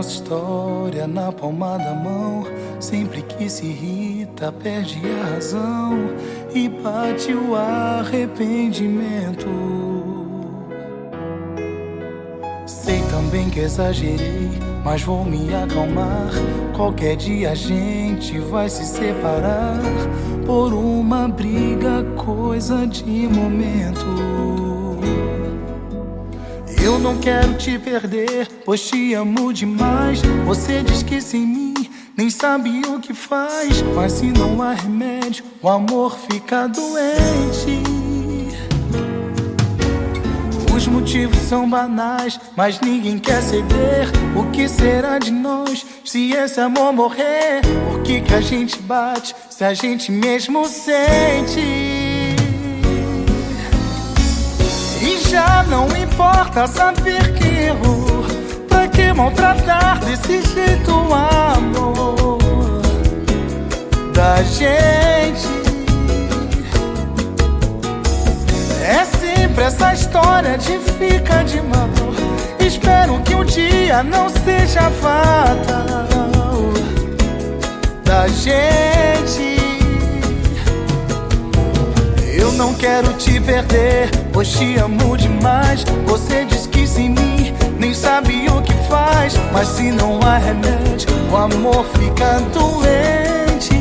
história na palma da mão. Sempre que se irrita, perde a razão e bate o arrependimento. Sei também que exagerei, mas vou me acalmar. Qualquer dia a gente vai se separar por uma briga, coisa de momento. Eu não quero te perder, pois te amo demais. Você diz que sem mim nem sabe o que faz. Mas se não há remédio, o amor fica doente. Os motivos são banais, mas ninguém quer ceder. O que será de nós se esse amor morrer? Por que, que a gente bate se a gente mesmo sente? já não importa saber que errou. Pra que maltratar desse jeito o amor da gente? É sempre essa história de fica de mal. Espero que um dia não seja fatal não quero te perder Pois te amo demais. Você diz que sem mim nem sabe o que faz. Mas se não há remédio, o amor fica doente.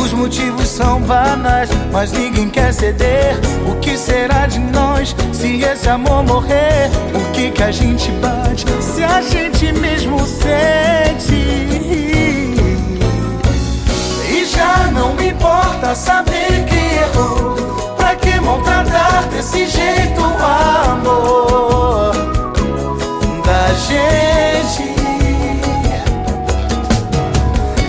Os motivos são banais, mas ninguém quer ceder. O que será de nós se esse amor morrer? Por que, que a gente bate se a gente mesmo sente? Importa saber que errou maltratar desse jeito o amor da gente.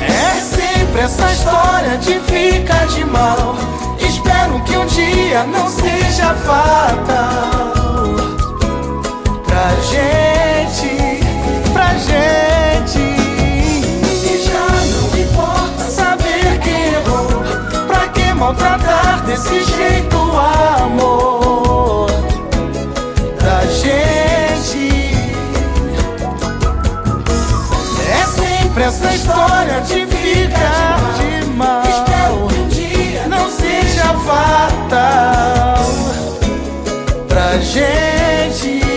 É sempre essa história de ficar de mal. Espero que um dia não seja fatal maltratar desse jeito amor da gente. É sempre essa história de ficar de mal. Espero que um dia não seja fatal pra gente.